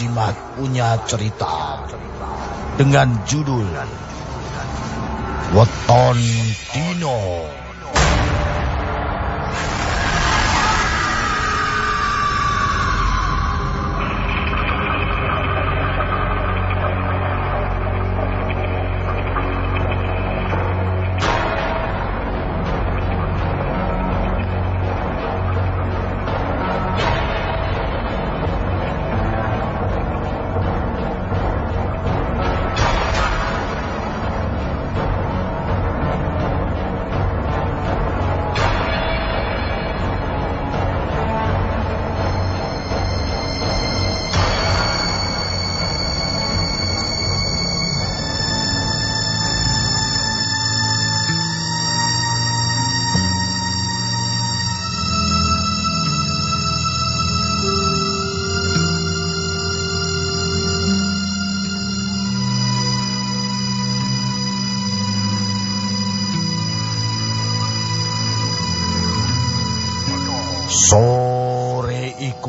Cimat punya cerita dengan judul Weton Dino.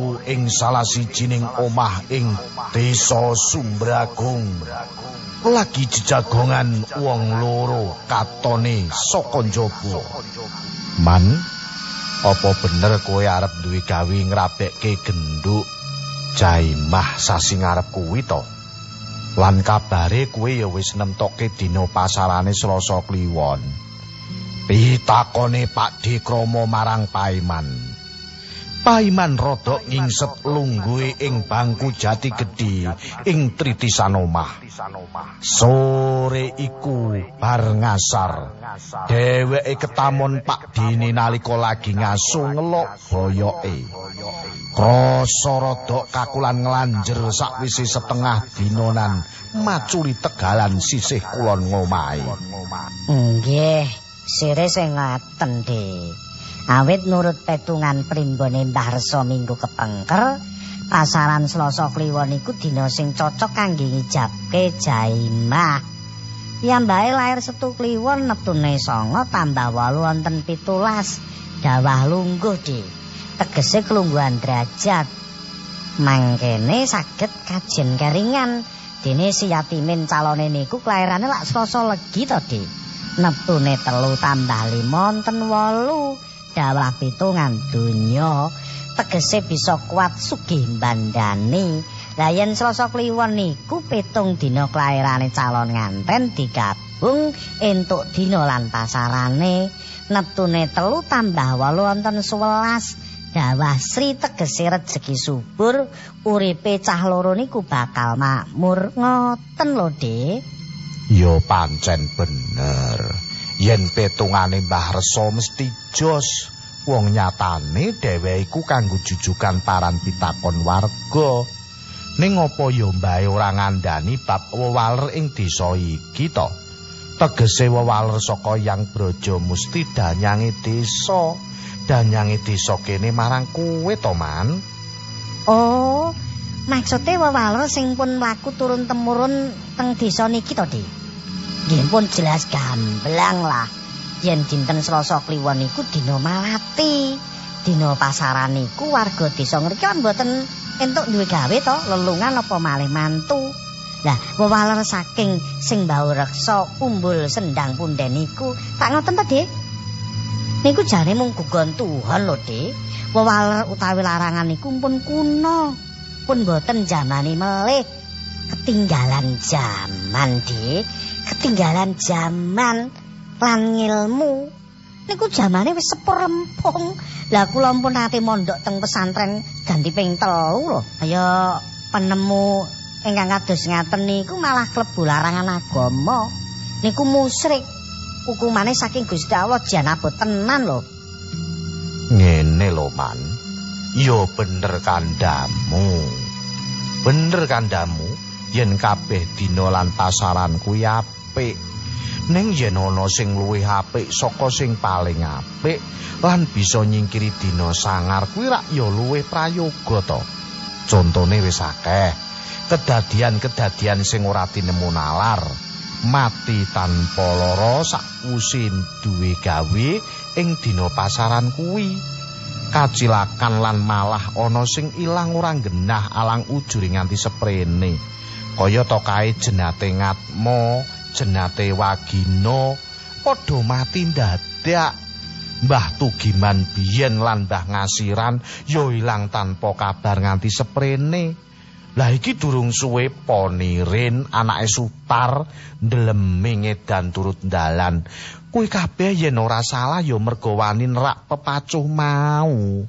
Iku ing salah sijining omah ing Desa Sumbragung. Lagi jejagongan wong loro katone saka njaba. Man, apa bener kowe arep duwe gawe ngrabekke genduk Jaimah sasi ngarep kuwi to? Lan kabare kowe ya wis nemtokke dina pasarane Selasa Kliwon. Pitakone Pak Dikromo marang Paiman. Paiman rodok ngingset lungguhe ing bangku jati gedhi ing tritisan omah. Sore iku bar ngasar. Dheweke ketamon Pak Dini nalika lagi ngaso ngelok boyoke. Krasa rodok kakulan nglanjer sakwise setengah dinonan maculi tegalan sisih kulon ngomahe. Nggih, sire sing ngaten, Dik. Awit nurut petungan primbone Mbah Resa minggu kepengker, pasaran Selasa Kliwon iku dina sing cocok kangge ngijabke Jaimah. Piyambake lair Setu Kliwon neptune songo tambah 8 wonten 17 dawah lungguh di. Tegese kelungguhan derajat. Mangkene saged kajen keringan. Dene si yatimin calone niku kelairane lak Selasa legi to, Dik. Neptune telu tambah 5 wonten 8. Dawah pitungan donya tegese bisa kuat sugih bandani lah yen Selasa Kliwon niku pitung dina kelairane calon nganten digabung entuk dina lan pasarane. Neptune telu tambah 8 wonten 11 dawah Sri tegese rezeki subur uripe cah loro niku bakal makmur. Ngoten lho Dik. Yo pancen bener yen petungane Mbah Resa mesti jos. Wong nyatane dheweke iku kanggo jujukan paran pitakon warga. Ning apa ya mbae ora ngandani bab wewaler ing desa iki to? Tegese wewaler saka yang braja musti danyange desa. Danyange desa kene marang kowe to man? Oh maksude wewaler sing pun mlaku turun temurun teng desa niki to Dik nggih jelas gamblang lah yen dinten Selasa Kliwon iku dina malati. Dina pasaran iku warga desa ngriki kan mboten entuk duwe gawe to, lelungan apa malih mantu. Lah, wewaler saking sing bau reksa umbul sendang punden iku, tak ngoten to, Dik? Niku jare mung gugon Tuhan lho, Dik. Wewaler utawi larangan iku pun kuno. Pun mboten jamane melih. Ketinggalan zaman, Dik. Ketinggalan zaman. lan ngilmu niku jamane wis sepur rempung lah kula pun ate mondok teng pesantren ganti ping telu lho. Kaya penemu ingkang kados ngaten niku malah klebu larangan agama. Niku musyrik. Hukumane saking Gusti Allah jan abot tenan lho. Ngene lho man. Iya bener kandamu. Bener kandamu yen kabeh dina lan pasaran kuwi apik Neng yen ana sing luwih apik saka sing paling apik lan bisa nyingkiri dina sangar kuwi rak ya luwih prayoga to. Contone wis akeh. Kedadian-kedadian sing ora tinemu nalar. Mati tanpa lara sakwusin duwe gawe ing dina pasaran kuwi. kacilakan lan malah ana sing ilang ora genah alang ujure nganti seprene kaya to kae jenate ngatmo jenate wagino padha mati dadak Mbah Tugiman biyen lan Mbah Ngasiran ya ilang tanpa kabar nganti seprene. Lah iki durung suwe ponirin anake sutar ndelemi ngedan turut dalan kuwi kabeh yen ora salah ya mergo wani nerak pepacuh mau.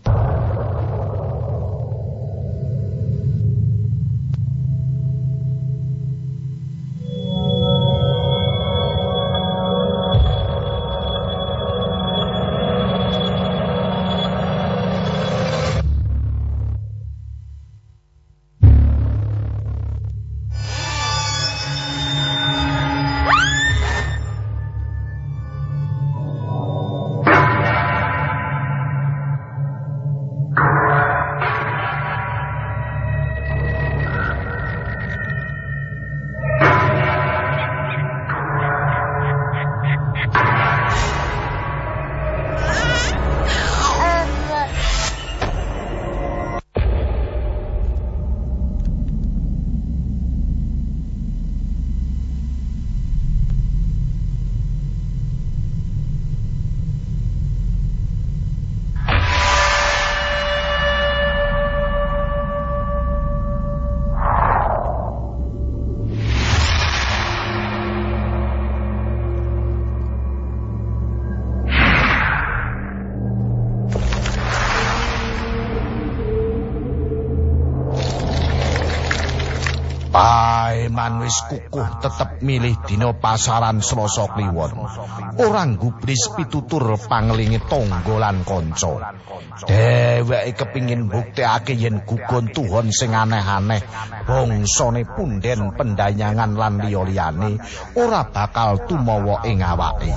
Paeman wis kukuh tetep milih dina pasaran Selasa Kliwon. Ora gubris pitutur panglinge tangga lan kanca. Dheweke kepingin buktekake yen gugon tuhon sing aneh-aneh, bangsane punden pendayangan lan liya-liyane ora bakal tumawa ing awake.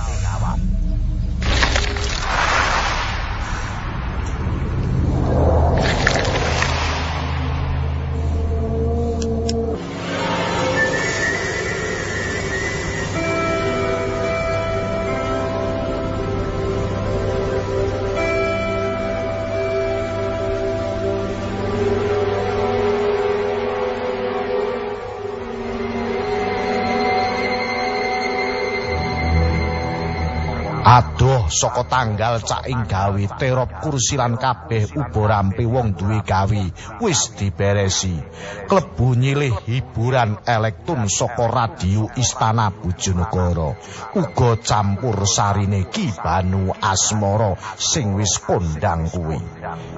Saka tanggal caing gawe terop kursi lan kabeh ubo rampe wong duwe gawe wis diberesi. Klebu nyilih hiburan elektron saka radio Istana Bojonegoro. Uga campur sarine Ki Banu Asmara sing wis kondang kuwi.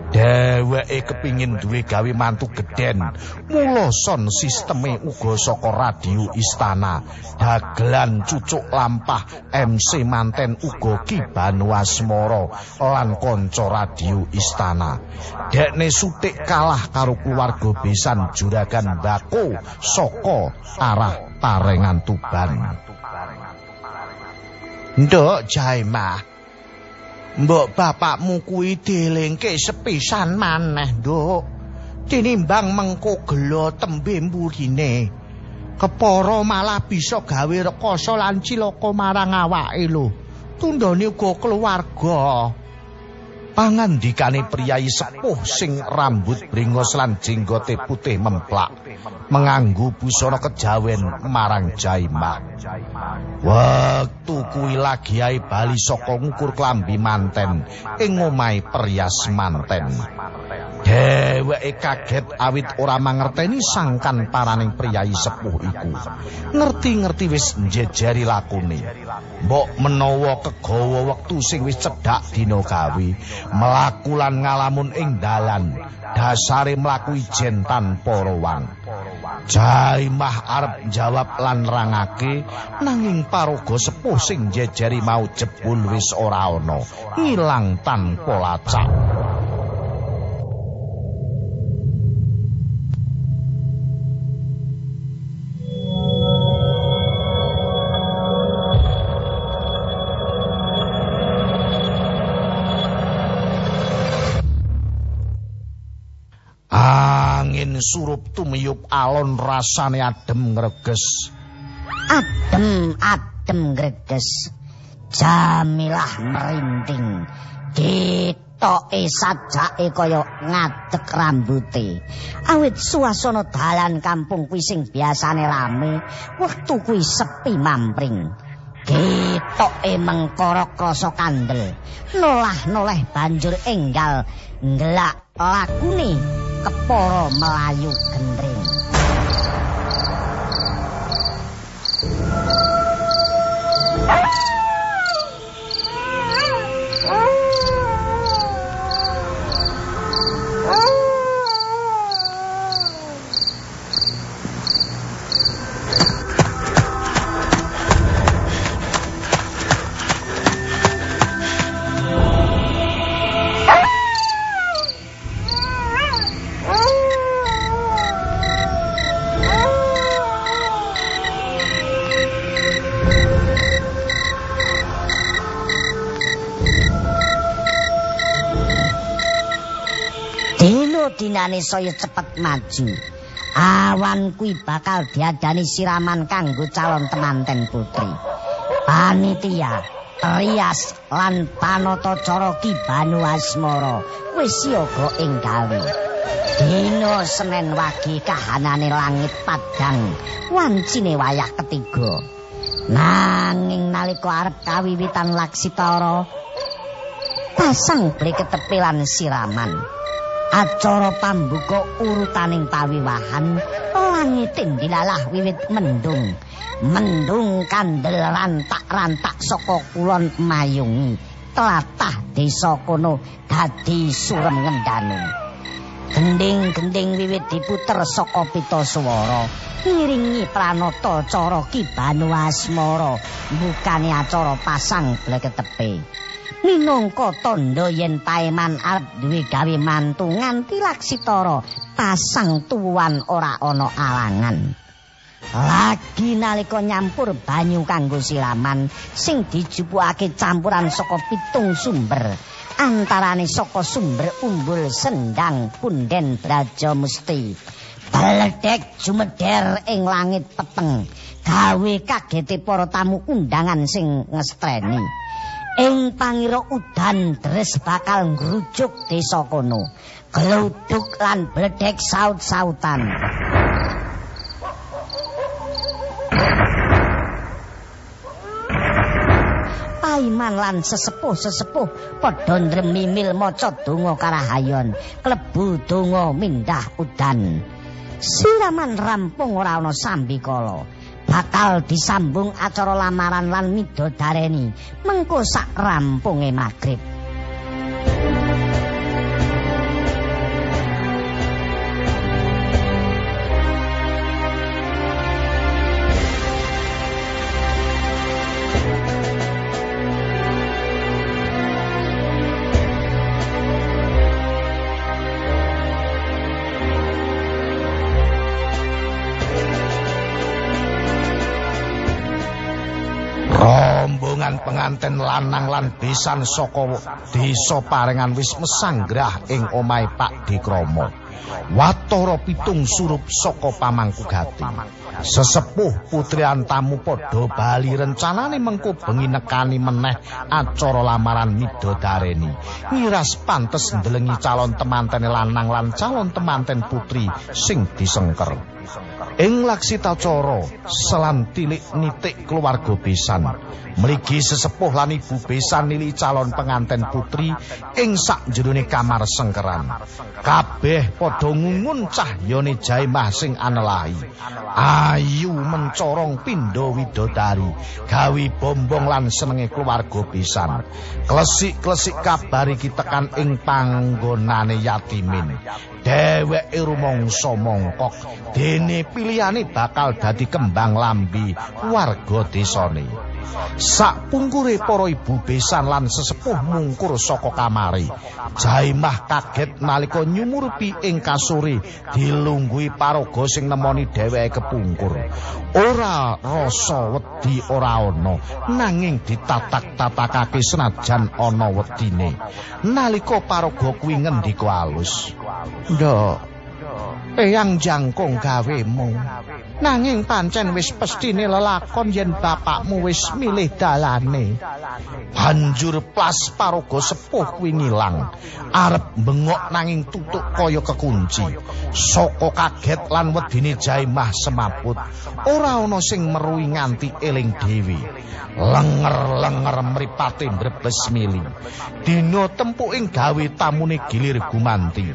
Dheweke kepingin duwe gawe mantu gedhen. Mula son sisteme uga saka radio Istana. Dagelan cucuk lampah MC manten uga Ki Banu Asmara lan kanca radio Istana. Dekne sutik kalah karo keluarga besan juragan Bako saka arah Parengan Tuban. Nduk Jaimah. Mbok bapakmu kuwi dilengke sepisan maneh, Nduk. Tinimbang mengko gelo tembe mburine. Kepara malah bisa gawe rekoso lan cilaka marang awake lho. Tundone uga keluarga. Pangandikane priyayi sepuh sing rambut bringos lan jenggote putih memplak menganggo busana kejawen marang Jaimah. Wektu kuwi lagi ae bali saka ngukur klambi manten ing omahe Perias manten. Dheweke kaget awit ora mangerteni sangkan paraning priyayi sepuh iku. Ngerti-ngerti wis njejeri lakune. Mbok menawa kegawa wektu sing wis cedhak dina gawe, mlaku lan ngalamun ing dalan, dasare mlaku ijen tanpa rowang. Jaimah arep jawab lan rangake nanging paraga sepuh sing njejeri mau jebul wis ora ana, ngilang tanpa lacak. Angin surup tumiyup alon rasane adem ngreges. Adem, adem greges. Jamilah merinding. Dit ketoke sajake kaya ngadeg rambute. Awit suasana dalan kampung kuwi sing biasane rame, wektu kuwi sepi mampring. Ketoke mengkorok rasa kandel. Nolah-noleh banjur enggal ngelak lakune kepara melayu gendring. Dinane saya cepet maju. Awan kuwi bakal diadani siraman kanggo calon temanten putri. Panitia, Rias lan Panoto Coro Ki Banu Asmara wis siaga ing gawe. Dino Senin wagi kahanane langit padang, wancine wayah ketiga. Nanging nalika arep kawiwitan Laksitara, pasang bleket siraman. Acara pambuka urutaning pawiwahan langitin dilalah wiwit mendung. Mendung kandel rantak-rantak saka kulon mayungi telatah desa kono dadi surem ngendane gending-gending wiwit diputer saka pita swara ngiringi pranata cara kibanu asmara bukane acara pasang bleketepe minangka tandha yen paeman arep duwe gawe mantu nganti laksitara pasang tuwan ora ana alangan. Lagi nalika nyampur banyu kanggo siraman sing dijupukake campuran saka pitung sumber. Antarane saka sumber umbul sendang punden braja mesti Baledek jumeder ing langit peteng. Gawe kagete para tamu undangan sing ngestreni ing pangira udan dres bakal ngrujuk desa kono. Gluduk lan bledek saut-sautan. Paiman lan sesepuh-sesepuh padha ndremimil maca donga karahayon. Klebu donga mindah udan. Siraman rampung ora ana sambikala bakal disambung acara lamaran lan midodareni. Mengko sak rampunge magrib penganten lanang lan besan saka desa parengan wis mesanggrah ing omahe Pak Dikromo. Watara pitung surup saka pamangku gati. Sesepuh putrian tamu padha bali rencanane mengko bengi nekani meneh acara lamaran midodareni. Miras pantes ndelengi calon temanten lanang lan calon temanten putri sing disengker. Ing laksita cara selan tilik nitik keluarga besan. Mligi sesepuh lan ibu besan nili calon penganten putri ing sak jerone kamar sengkeran. Kabeh padha ngungun cahyane jaimah sing anelahi. Ayu mencorong pindha widodari, gawi bombong lan senenge keluarga besan. Klesik-klesik kabar iki tekan ing panggonane yatimin. Dheweke rumangsa mongkok dene pilihane bakal dadi kembang lambi warga desane. Sak pungkure para ibu besan lan sesepuh mungkur saka kamari. Jaimah kaget nalika nyumurupi ing kasuri dilunggui paraga sing nemoni dheweke kepungkur. Ora rasa wedi ora ana, nanging ditatak-tatakake senajan ana wedine. Nalika paraga kuwi ngendika alus. Ndok, eyang jangkung gawemu. Nanging pancen wis pestine lelakon yen bapakmu wis milih dalane. Banjur plas paraga sepuh kuwi ngilang arep bengok nanging tutuk kaya kekunci. Saka kaget lan wedine jaimah semaput. Ora ana sing meruhi nganti eling dewi lenger-lenger mripate mbrebes mili. Dina tempuking gawe tamune gilir gumanti.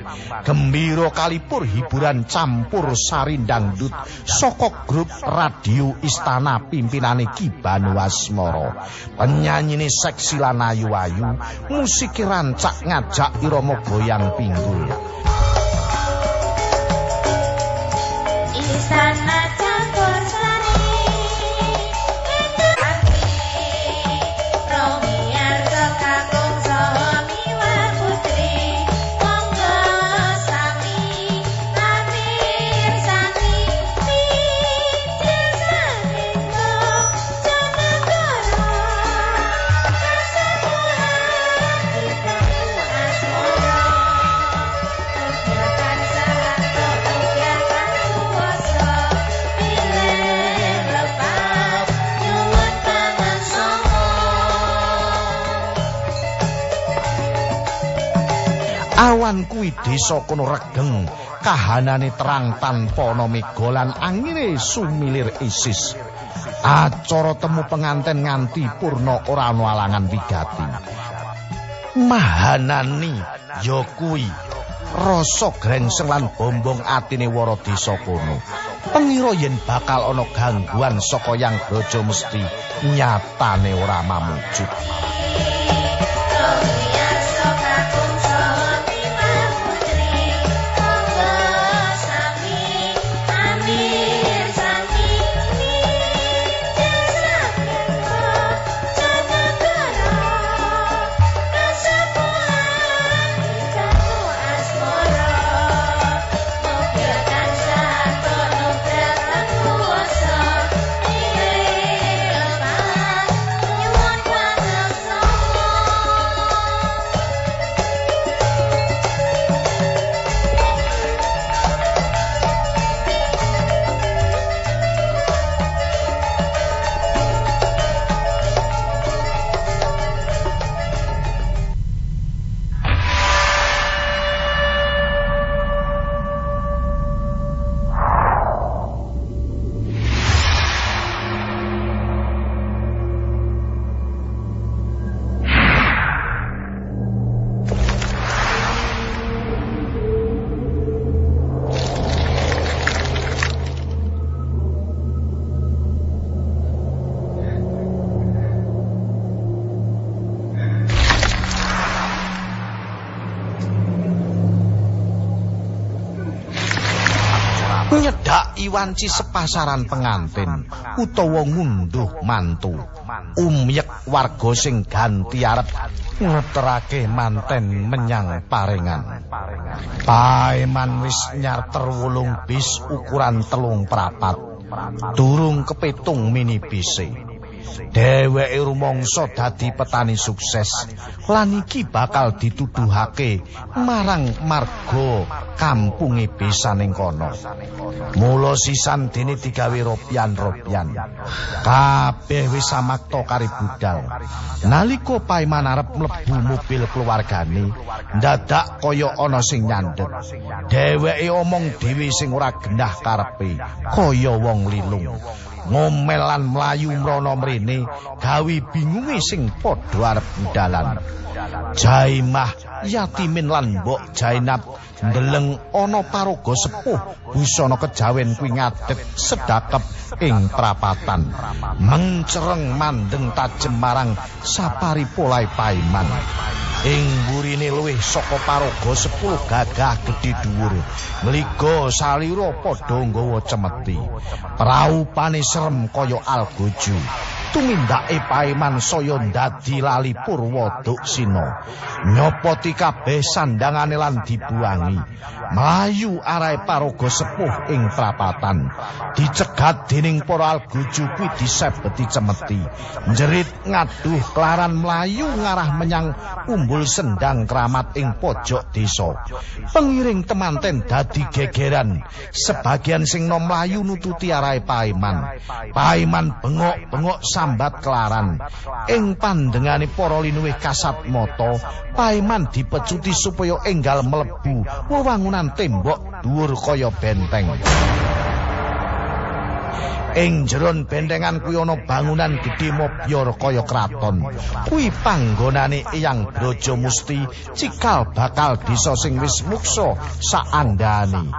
Gembira kalipur hiburan campur sari dangdut saka grup radio istana pimpinane Ki Banu Asmara penyanyine seksi lan ayu-ayu musik rancak ngajak irama goyang pinggul. Istana awan kuwi desa kono regeng kahanane terang tanpa ana megolan angine sumilir isis. Acara temu penganten nganti purna ora ana alangan wigati. Mahanani ya kuwi rasa grengseng lan bombong atine wara desa kono. Pengira yen bakal ana gangguan saka yang bojo mesti nyatane ora mamujud wanci sepasaran pengantin utawa ngunduh mantu. Umyek warga sing ganti arep ngeterake manten menyang parengan. Paeman wis nyarter wulung bis ukuran telung prapat. Durung kepitung mini bise dheweke rumangsa dadi petani sukses. Lan iki bakal dituduhake marang marga kampunge besaning kono. Mula sisan dene digawe ropian-ropian kabeh wis samakta kari budal. Nalika paeman arep mlebu mobil keluargane ndadak kaya ana sing nyandhet dheweke omong dhewe sing ora genah karepe kaya wong lilung ngomel lan mlayu mrana mrene gawe bingunge sing padha arep dalan. Jaimah Yatimin lan Mbok Jainab ndeleng ana paraga sepuh. Busana kejawen kuwi ngadeg sedakep ing prapatan mencereng mandeng tajem marang sapari polai paiman. Ing burine luwih saka paraga sepuluh gagah gedhe dhuwur. Mligo salira padha nggawa cemeti. Praupane serem kaya algojo. Tumindake paeman saya ndadi lali purwa duksina nyopoti kabeh sandangane lan dibuangi mlayu arahe paraga sepuh ing prapatan dicegat dening para algojo kuwi disebeti cemeti njerit ngaduh klaran mlayu ngarah menyang umbu umbul sendang keramat ing pojok desa. Pengiring temanten dadi gegeran. Sebagian sing nom layu nututi arahe Paiman. Paiman bengok-bengok sambat kelaran. Ing pandengane para linuwih kasat moto, Paiman dipecuti supaya enggal mlebu wewangunan tembok dhuwur kaya benteng. Ing jeron bentengan kuwi ana bangunan gedhe mobyor kaya kraton. Kuwi panggonane Eyang Braja Musti cikal bakal desa sing wis muksa saandane.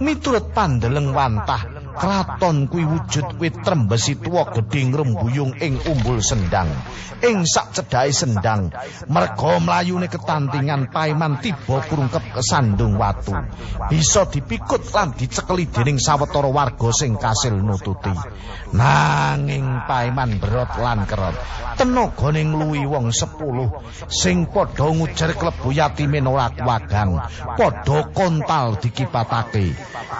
Miturut pandeleng wantah, kraton kuwi wujud wit trembesi tuwa gedhe ngrembuyung ing umbul sendang. Ing sak cedhake sendang, merga mlayune ketantingan Paiman tiba kurungkep kesandung watu. Bisa dipikut lan dicekeli dening sawetara warga sing kasil nututi. Nanging Paiman berot lan kerot. Tenagane ngluwi wong 10 sing padha ngujar klebu yatimin ora kuwagang, padha kontal dikipatake.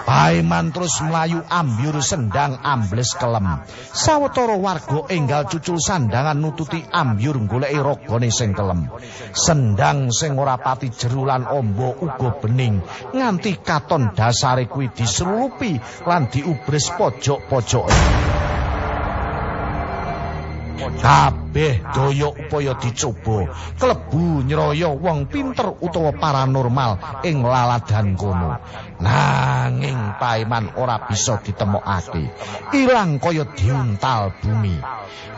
Paiman terus mlayu ambyur sendang ambles kelem. Sawetara warga enggal cucul sandangan nututi ambyur goleki ragane sing kelem. Sendang sing ora pati jeru lan ombo uga bening nganti katon dasare kuwi diselupi lan diubres pojok-pojoke. Kabeh daya upaya dicoba klebu nyroya wong pinter utawa paranormal ing laladan kono. Nanging Paiman ora bisa ditemokake. Ilang kaya diuntal bumi.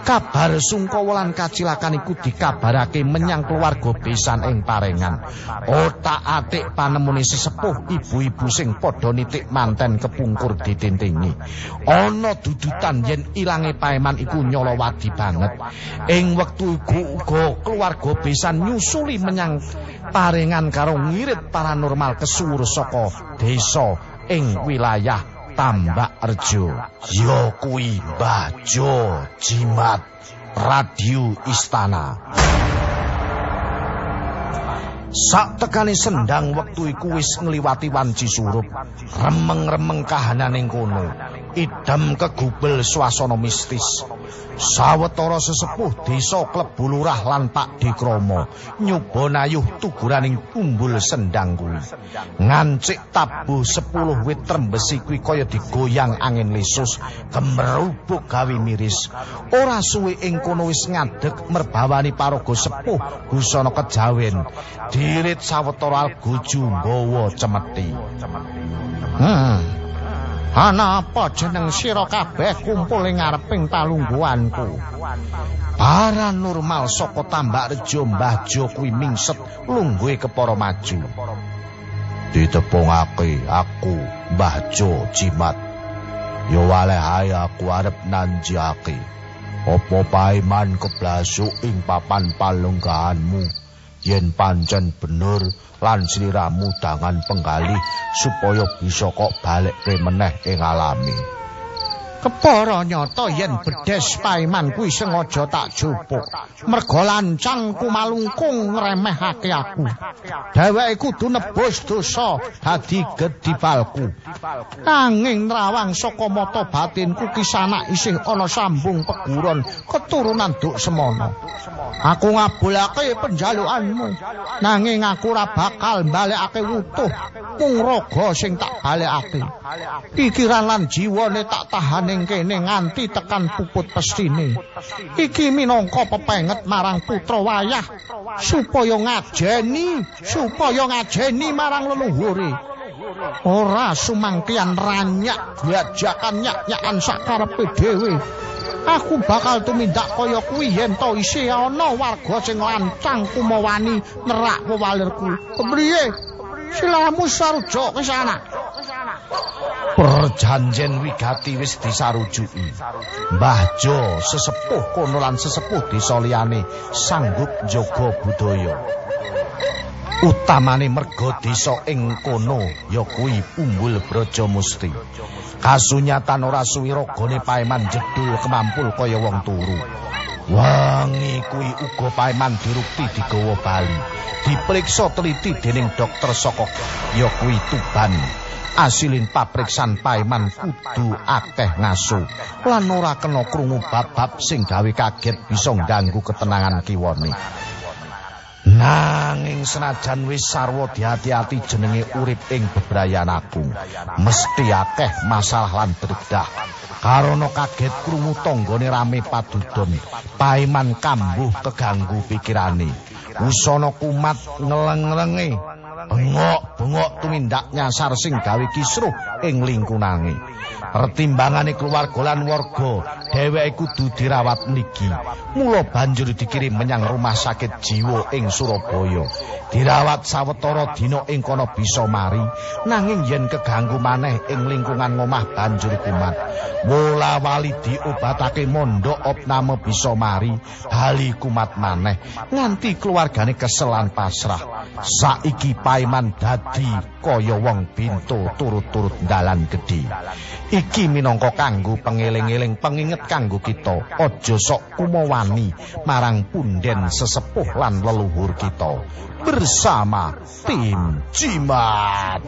Kabar sungkawa lan kacilakan iku dikabarake menyang keluarga besan ing parengan. Otak-atik panemune sesepuh ibu-ibu sing padha nitik manten kepungkur ditintingi. Ana dudutan yen ilange Paiman iku nyolowadi banget. Ing wektu iku uga keluarga besan nyusuli menyang parengan karo ngirit paranormal kesuwur saka desa ing wilayah Tambak Rejo. Ya kuwi Bajo Jimat Radio Istana. Sak tekane sendang wektu iku wis ngliwati wanci surup. Remeng-remeng kahanan ing kono. Idem kegubel swasana mistis. Sawetara sesepuh desa klebu lurah lan Pak Dikromo nyoba nayuh tuguraning kumbul sendang kuwi. Ngancik tabuh 10 wit trembesi kuwi kaya digoyang angin lesus, gemerubuk gawe miris. Ora suwe ing kono wis ngadeg merbawani paraga sepuh busana kejawen. Dirit sawetara algojo nggawa cemeti. Hmm. Ana apa jeneng sira kabeh kumpul ing ngareping palungguhanku? Paranormal saka Tambak Rejo Mbah Jo kuwi mingset lungguhe kepara maju. Ditepungake aku Mbah Jo Jimat. Yo waleh ae aku arep nanjiake. Apa paiman keblasuk ing papan palunggahanmu? Yen pancen bener lan sliramu dangan penggalih supaya bisa kok balik meneh ing alami. Kepara nyata yen bedes paiman kuwi sengaja tak jupuk. Merga lancang kumalungkung ngremehake aku. Dheweke kudu nebus dosa dadi gedibalku. Nanging nrawang saka mata batinku kisanak isih ana sambung peguron keturunan duk semono. Aku ngabulake penjalukanmu. Nanging aku ora bakal balekake wutuh mung raga sing tak balekake. Pikiran lan jiwane tak tahan ning kene nganti tekan puput pestine. Iki minangka pepenget marang putra wayah supaya ngajeni, supaya ngajeni marang leluhure. Ora sumangkian ranyak diajakan nyak-nyakan sakarepe dhewe. Aku bakal tumindak kaya kuwi yen to isih ana warga sing lancang kumawani nerak wewalirku. Kepriye? Silamu sarjo ke sana. Perjanjian wigati wis disarujuki. Mbah Jo sesepuh kono lan sesepuh desa liyane sanggup jaga budaya. Utamane merga desa ing kono ya kuwi Umbul Braja Musti. Kasunyatan ora suwi ragane Paeman jedul kemampul kaya wong turu. Wangi kuwi uga Paeman dirukti digawa bali. Dipriksa teliti dening dokter saka ya kuwi Tuban. Asilin papriksan Paiman kudu akeh ngaso lan ora kena krungu bab-bab sing gawe kaget bisa ngganggu ketenangan kiwane Nanging senajan wis sarwa diati-ati jenenge urip ing bebrayan agung, mesti akeh masalah lan dredah. Karana kaget krungu tanggane rame padudon, Paiman kambuh keganggu pikirane. Usana kumat ngeleng-ngelenge, bengok-bengok tumindak nyasar sing gawe kisruh ing lingkunane. Pertimbangane keluarga lan warga, dheweke kudu dirawat mligi. Mula banjur dikirim menyang rumah sakit jiwa ing Surabaya. Dirawat sawetara dina ing kono bisa mari, nanging yen keganggu maneh ing lingkungan ngomah banjur kumat. Mula wali diobatake mondok opname bisa mari, bali kumat maneh nganti keluargane keselan pasrah. Saiki Paiman dadi kaya wong bintu turut-turut dalan gedhe. Iki minangka kanggo pengeling-eling penginget kanggo kita. Aja sok kumawani marang punden sesepuh lan leluhur kita. Bersama tim Cimat.